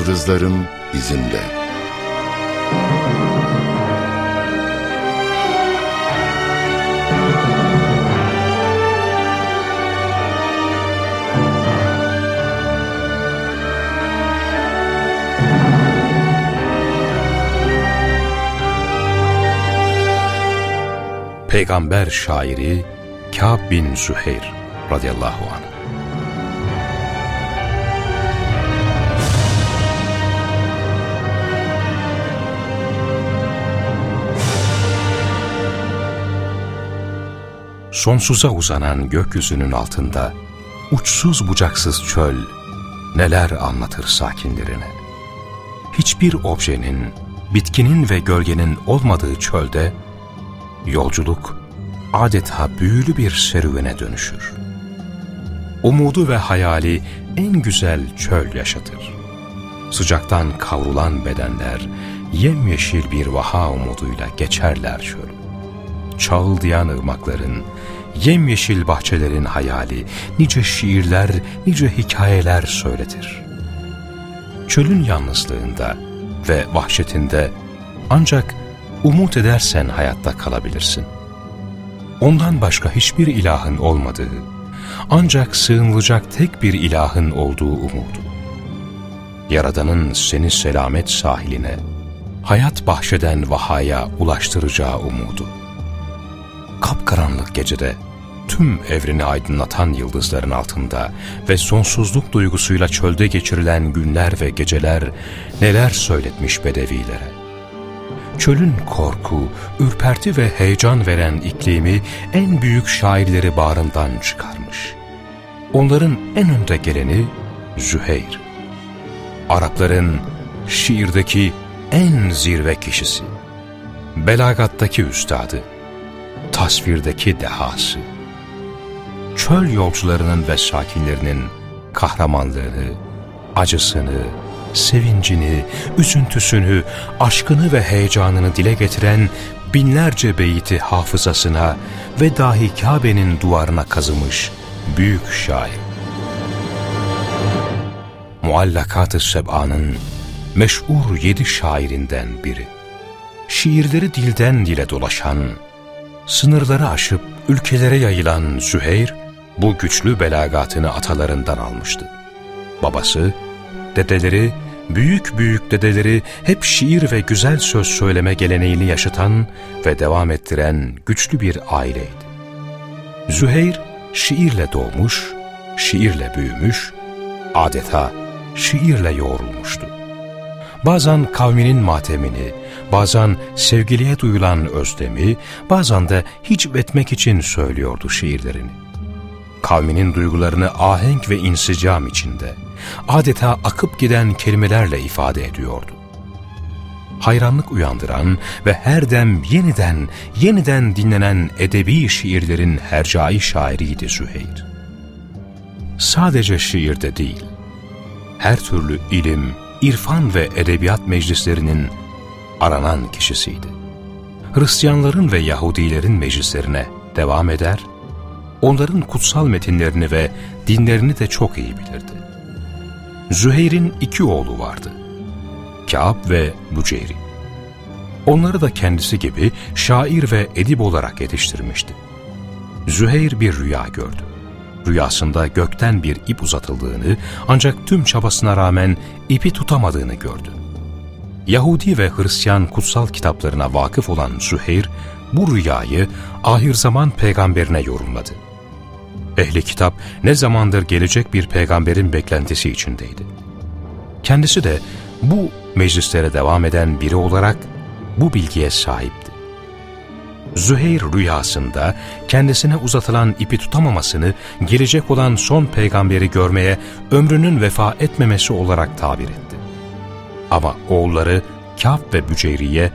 yıldızların izinde. Peygamber şairi Kâb bin Süheyr radıyallahu anh Sonsuza uzanan gökyüzünün altında uçsuz bucaksız çöl neler anlatır sakinlerine. Hiçbir objenin, bitkinin ve gölgenin olmadığı çölde yolculuk adeta büyülü bir serüvene dönüşür. Umudu ve hayali en güzel çöl yaşatır. Sıcaktan kavrulan bedenler yemyeşil bir vaha umuduyla geçerler çölü çağıldayan ırmakların, yemyeşil bahçelerin hayali, nice şiirler, nice hikayeler söyletir. Çölün yalnızlığında ve vahşetinde ancak umut edersen hayatta kalabilirsin. Ondan başka hiçbir ilahın olmadığı, ancak sığınılacak tek bir ilahın olduğu umudu. Yaradanın seni selamet sahiline, hayat bahşeden vahaya ulaştıracağı umudu kapkaranlık gecede tüm evreni aydınlatan yıldızların altında ve sonsuzluk duygusuyla çölde geçirilen günler ve geceler neler söyletmiş bedevilere. Çölün korku, ürperti ve heyecan veren iklimi en büyük şairleri bağrından çıkarmış. Onların en önde geleni Züheyr. Arapların şiirdeki en zirve kişisi. Belagattaki üstadı tasvirdeki dehası, çöl yolcularının ve sakinlerinin kahramanlığını, acısını, sevincini, üzüntüsünü, aşkını ve heyecanını dile getiren binlerce beyti hafızasına ve dahi Kabe'nin duvarına kazımış büyük şair. Muallakat-ı Seba'nın meşhur yedi şairinden biri. Şiirleri dilden dile dolaşan, Sınırları aşıp ülkelere yayılan Züheyr, bu güçlü belagatını atalarından almıştı. Babası, dedeleri, büyük büyük dedeleri hep şiir ve güzel söz söyleme geleneğini yaşatan ve devam ettiren güçlü bir aileydi. Züheyr, şiirle doğmuş, şiirle büyümüş, adeta şiirle yoğrulmuştu. Bazen kavminin matemini, bazen sevgiliye duyulan özlemi, bazen de hiç etmek için söylüyordu şiirlerini. Kavminin duygularını ahenk ve insicam içinde, adeta akıp giden kelimelerle ifade ediyordu. Hayranlık uyandıran ve her dem yeniden, yeniden dinlenen edebi şiirlerin hercai şairiydi Züheyr. Sadece şiirde değil, her türlü ilim, irfan ve edebiyat meclislerinin aranan kişisiydi. Hristiyanların ve Yahudilerin meclislerine devam eder, onların kutsal metinlerini ve dinlerini de çok iyi bilirdi. Züheyr'in iki oğlu vardı, Kâb ve Buceyri. Onları da kendisi gibi şair ve edip olarak yetiştirmişti. Züheyr bir rüya gördü. Rüyasında gökten bir ip uzatıldığını ancak tüm çabasına rağmen ipi tutamadığını gördü. Yahudi ve Hristiyan kutsal kitaplarına vakıf olan Züheyr, bu rüyayı ahir zaman peygamberine yorumladı. Ehli kitap ne zamandır gelecek bir peygamberin beklentisi içindeydi. Kendisi de bu meclislere devam eden biri olarak bu bilgiye sahipti. Züheyr rüyasında kendisine uzatılan ipi tutamamasını gelecek olan son peygamberi görmeye ömrünün vefa etmemesi olarak tabir etti. Ama oğulları Kâb ve Büceyriye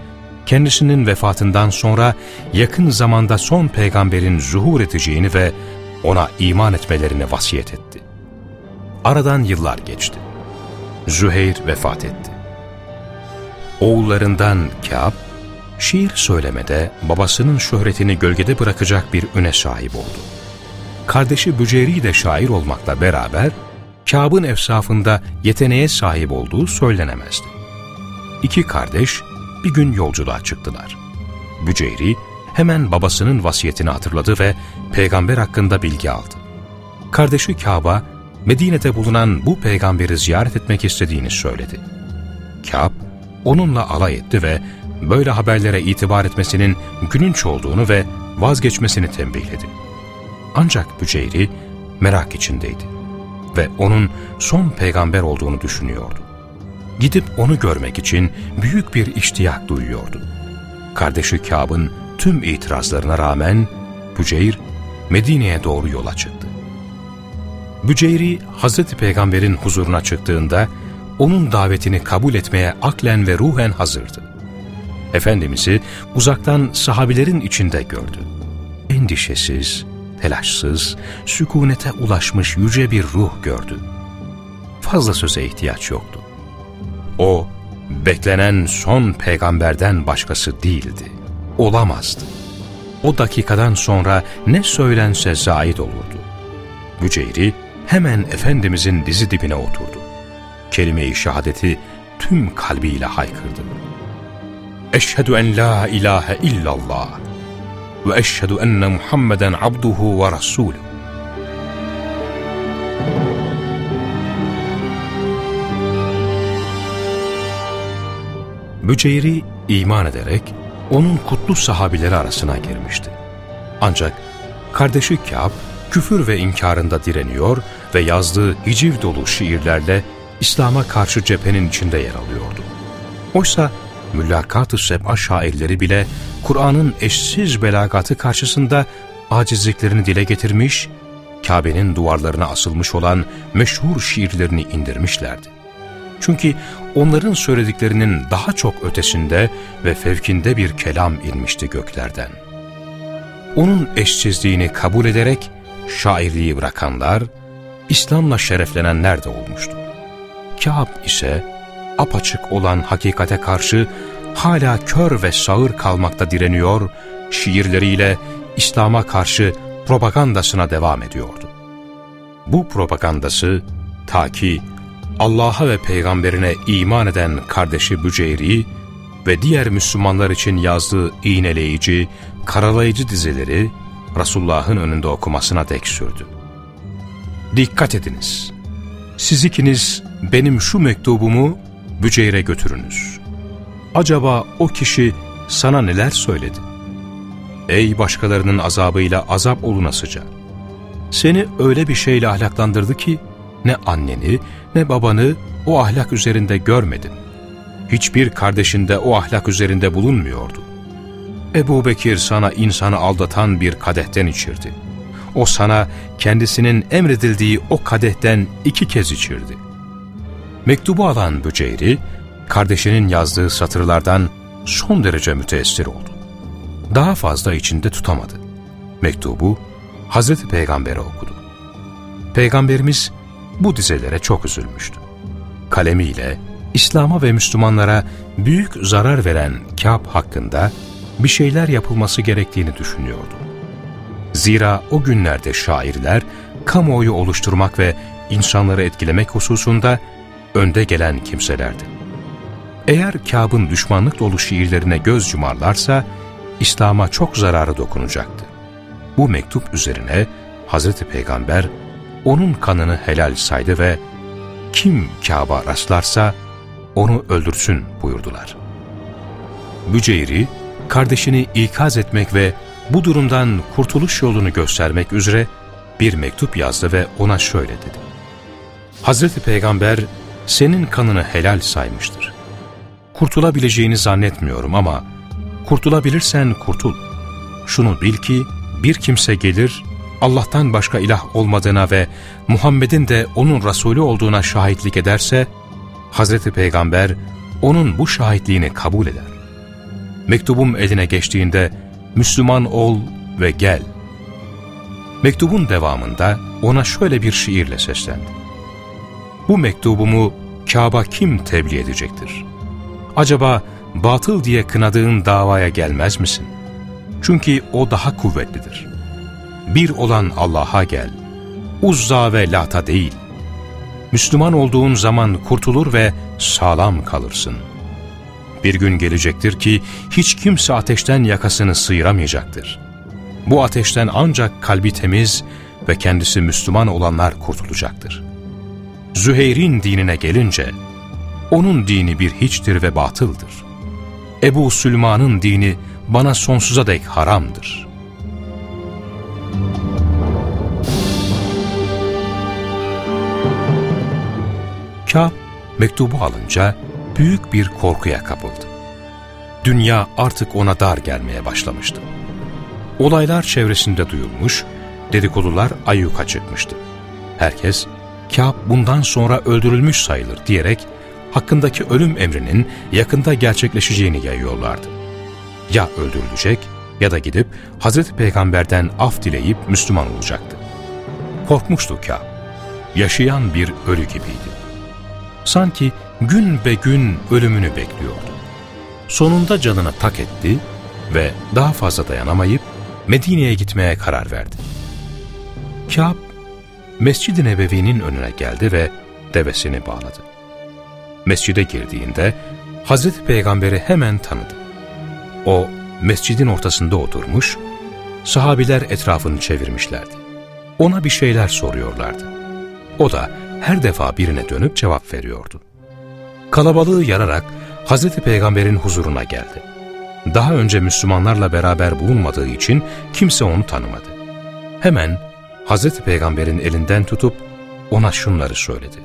kendisinin vefatından sonra yakın zamanda son peygamberin zuhur edeceğini ve ona iman etmelerini vasiyet etti. Aradan yıllar geçti. Züheyr vefat etti. Oğullarından Kâb, şiir söylemede babasının şöhretini gölgede bırakacak bir üne sahip oldu. Kardeşi Büceyri de şair olmakla beraber Kâb'ın efsafında yeteneğe sahip olduğu söylenemezdi. İki kardeş bir gün yolculuğa çıktılar. Büceyri hemen babasının vasiyetini hatırladı ve peygamber hakkında bilgi aldı. Kardeşi Kâb'a Medine'de bulunan bu peygamberi ziyaret etmek istediğini söyledi. Kâb onunla alay etti ve böyle haberlere itibar etmesinin gülünç olduğunu ve vazgeçmesini tembihledi. Ancak Büceyri merak içindeydi ve onun son peygamber olduğunu düşünüyordu. Gidip onu görmek için büyük bir iştiyak duyuyordu. Kardeşi Kâb'ın tüm itirazlarına rağmen Büceyr Medine'ye doğru yola çıktı. Büceyri Hazreti Peygamber'in huzuruna çıktığında onun davetini kabul etmeye aklen ve ruhen hazırdı. Efendimiz'i uzaktan sahabilerin içinde gördü. Endişesiz, telaşsız, sükunete ulaşmış yüce bir ruh gördü. Fazla söze ihtiyaç yoktu. O, beklenen son peygamberden başkası değildi. Olamazdı. O dakikadan sonra ne söylense zahid olurdu. Büceyri hemen Efendimizin dizi dibine oturdu. Kelime-i şehadeti tüm kalbiyle haykırdı. Eşhedü en la ilahe illallah enne Muhammeden abduhu ve rasulü. Büceyri iman ederek onun kutlu sahabileri arasına girmişti. Ancak kardeşi Kâb küfür ve inkarında direniyor ve yazdığı hiciv dolu şiirlerle İslam'a karşı cephenin içinde yer alıyordu. Oysa müllakat-ı seb'a şairleri bile Kur'an'ın eşsiz belagatı karşısında acizliklerini dile getirmiş, Kabe'nin duvarlarına asılmış olan meşhur şiirlerini indirmişlerdi. Çünkü onların söylediklerinin daha çok ötesinde ve fevkinde bir kelam inmişti göklerden. Onun eşsizliğini kabul ederek şairliği bırakanlar, İslam'la şereflenenler de olmuştu. Kâb ise apaçık olan hakikate karşı hala kör ve sağır kalmakta direniyor, şiirleriyle İslam'a karşı propagandasına devam ediyordu. Bu propagandası ta ki Allah'a ve peygamberine iman eden kardeşi Büceyri ve diğer Müslümanlar için yazdığı iğneleyici, karalayıcı dizeleri Resulullah'ın önünde okumasına dek sürdü. Dikkat ediniz! Siz ikiniz benim şu mektubumu Büceyr'e götürünüz. Acaba o kişi sana neler söyledi? Ey başkalarının azabıyla azap olunasıca! Seni öyle bir şeyle ahlaklandırdı ki, ne anneni ne babanı o ahlak üzerinde görmedin. Hiçbir kardeşinde o ahlak üzerinde bulunmuyordu. Ebu Bekir sana insanı aldatan bir kadehten içirdi. O sana kendisinin emredildiği o kadehten iki kez içirdi. Mektubu alan Büceyri, kardeşinin yazdığı satırlardan son derece müteessir oldu. Daha fazla içinde tutamadı. Mektubu Hazreti Peygamber'e okudu. Peygamberimiz bu dizelere çok üzülmüştü. Kalemiyle İslam'a ve Müslümanlara büyük zarar veren Kâb hakkında bir şeyler yapılması gerektiğini düşünüyordu. Zira o günlerde şairler kamuoyu oluşturmak ve insanları etkilemek hususunda önde gelen kimselerdi. Eğer Kâb'ın düşmanlık dolu şiirlerine göz yumarlarsa İslam'a çok zararı dokunacaktı. Bu mektup üzerine Hazreti Peygamber onun kanını helal saydı ve kim Kâb'a rastlarsa onu öldürsün buyurdular. Büceyri, kardeşini ikaz etmek ve bu durumdan kurtuluş yolunu göstermek üzere bir mektup yazdı ve ona şöyle dedi. Hazreti Peygamber senin kanını helal saymıştır. Kurtulabileceğini zannetmiyorum ama kurtulabilirsen kurtul. Şunu bil ki bir kimse gelir Allah'tan başka ilah olmadığına ve Muhammed'in de onun Resulü olduğuna şahitlik ederse, Hazreti Peygamber onun bu şahitliğini kabul eder. Mektubum eline geçtiğinde Müslüman ol ve gel. Mektubun devamında ona şöyle bir şiirle seslendi. Bu mektubumu Kabe kim tebliğ edecektir? Acaba batıl diye kınadığın davaya gelmez misin? Çünkü o daha kuvvetlidir. Bir olan Allah'a gel. Uzza ve Lat'a değil. Müslüman olduğun zaman kurtulur ve sağlam kalırsın. Bir gün gelecektir ki hiç kimse ateşten yakasını sıyıramayacaktır. Bu ateşten ancak kalbi temiz ve kendisi Müslüman olanlar kurtulacaktır. Züheyr'in dinine gelince, onun dini bir hiçtir ve batıldır. Ebu Süleyman'ın dini bana sonsuza dek haramdır. Kâb mektubu alınca büyük bir korkuya kapıldı. Dünya artık ona dar gelmeye başlamıştı. Olaylar çevresinde duyulmuş, dedikodular ayyuka çıkmıştı. Herkes, Kâb bundan sonra öldürülmüş sayılır diyerek hakkındaki ölüm emrinin yakında gerçekleşeceğini yayıyorlardı. Ya öldürülecek ya da gidip Hazreti Peygamber'den af dileyip Müslüman olacaktı. Korkmuştu Kâb. Yaşayan bir ölü gibiydi. Sanki gün be gün ölümünü bekliyordu. Sonunda canına tak etti ve daha fazla dayanamayıp Medine'ye gitmeye karar verdi. Kâb, Mescid-i Nebevi'nin önüne geldi ve devesini bağladı. Mescide girdiğinde Hazreti Peygamber'i hemen tanıdı. O mescidin ortasında oturmuş, sahabiler etrafını çevirmişlerdi. Ona bir şeyler soruyorlardı. O da her defa birine dönüp cevap veriyordu. Kalabalığı yararak Hazreti Peygamber'in huzuruna geldi. Daha önce Müslümanlarla beraber bulunmadığı için kimse onu tanımadı. Hemen Hazreti Peygamber'in elinden tutup ona şunları söyledi.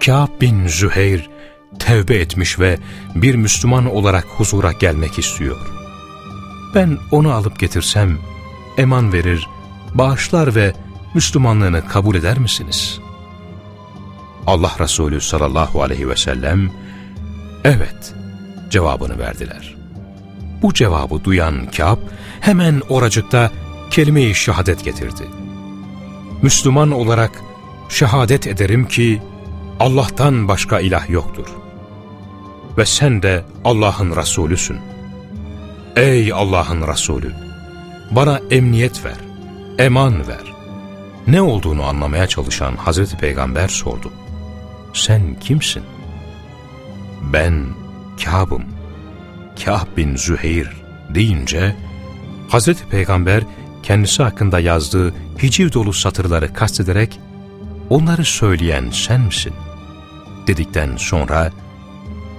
Kâb bin Züheyr tevbe etmiş ve bir Müslüman olarak huzura gelmek istiyor. Ben onu alıp getirsem eman verir, bağışlar ve Müslümanlığını kabul eder misiniz? Allah Resulü sallallahu aleyhi ve sellem evet cevabını verdiler. Bu cevabı duyan Kâb hemen oracıkta kelime-i şehadet getirdi. Müslüman olarak şehadet ederim ki Allah'tan başka ilah yoktur. Ve sen de Allah'ın Resulüsün. Ey Allah'ın Resulü! Bana emniyet ver, eman ver. Ne olduğunu anlamaya çalışan Hazreti Peygamber sordu. Sen kimsin? Ben Kâb'ım. Kâb bin Züheyr deyince Hazreti Peygamber kendisi hakkında yazdığı hiciv dolu satırları kastederek onları söyleyen sen misin? Dedikten sonra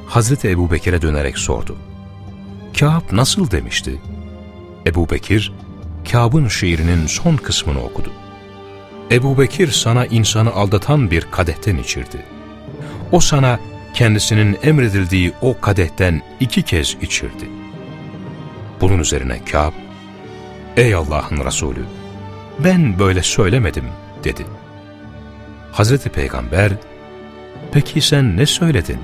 Hazreti Ebu Bekir'e dönerek sordu. Kâb nasıl demişti? Ebu Bekir, Kâb'ın şiirinin son kısmını okudu. Ebu Bekir sana insanı aldatan bir kadehten içirdi. O sana kendisinin emredildiği o kadehten iki kez içirdi. Bunun üzerine Kâb, Ey Allah'ın Resulü, ben böyle söylemedim dedi. Hazreti Peygamber, peki sen ne söyledin,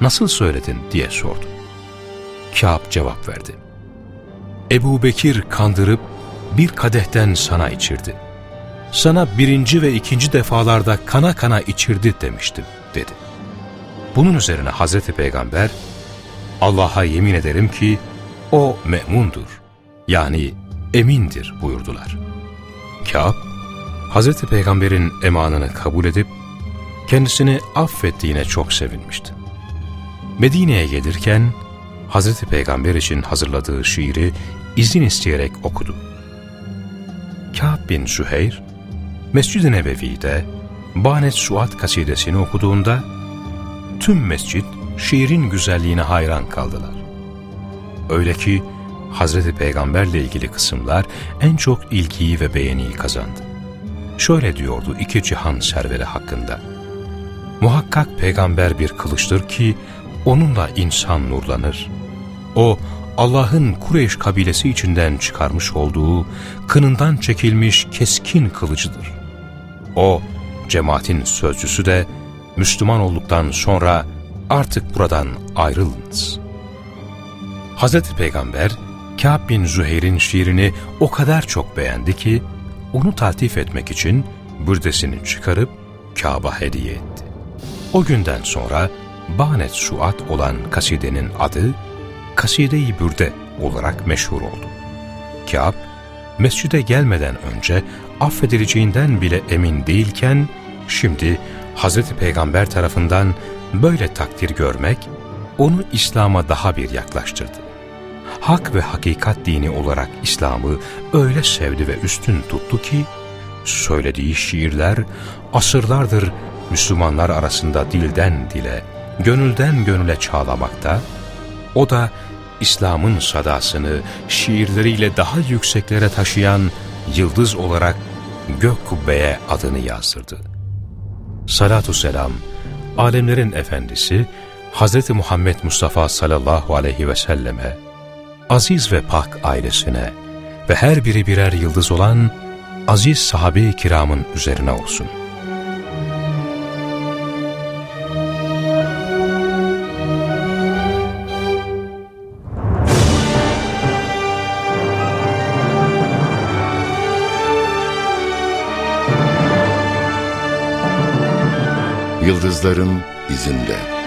nasıl söyledin diye sordu. Kâb cevap verdi. Ebu Bekir kandırıp bir kadehten sana içirdi. Sana birinci ve ikinci defalarda kana kana içirdi demiştim dedi. Bunun üzerine Hazreti Peygamber, Allah'a yemin ederim ki o me'mundur, yani emindir buyurdular. Kâb, Hazreti Peygamber'in emanını kabul edip kendisini affettiğine çok sevinmişti. Medine'ye gelirken Hazreti Peygamber için hazırladığı şiiri izin isteyerek okudu. Kâb bin Süheyr, Mescid-i Nebevi'de Banet Suat kasidesini okuduğunda tüm mescit şiirin güzelliğine hayran kaldılar. Öyle ki Hazreti Peygamberle ilgili kısımlar en çok ilgiyi ve beğeniyi kazandı. Şöyle diyordu iki cihan serveri hakkında. Muhakkak peygamber bir kılıçtır ki onunla insan nurlanır. O Allah'ın Kureyş kabilesi içinden çıkarmış olduğu kınından çekilmiş keskin kılıcıdır. O cemaatin sözcüsü de Müslüman olduktan sonra artık buradan ayrılınız. Hazreti Peygamber Kâb bin Züheyr'in şiirini o kadar çok beğendi ki onu taltif etmek için bürdesini çıkarıp Kâb'a hediye etti. O günden sonra Banet Suat olan kasidenin adı Kaside-i Bürde olarak meşhur oldu. Kâb, mescide gelmeden önce affedileceğinden bile emin değilken, şimdi Hazreti Peygamber tarafından böyle takdir görmek, onu İslam'a daha bir yaklaştırdı. Hak ve hakikat dini olarak İslam'ı öyle sevdi ve üstün tuttu ki, söylediği şiirler asırlardır Müslümanlar arasında dilden dile, gönülden gönüle çağlamakta, o da İslam'ın sadasını şiirleriyle daha yükseklere taşıyan yıldız olarak gök kubbeye adını yazdırdı. Salatu selam, alemlerin efendisi Hz. Muhammed Mustafa sallallahu aleyhi ve selleme, aziz ve pak ailesine ve her biri birer yıldız olan aziz sahabe-i kiramın üzerine olsun. Yıldızların izinde.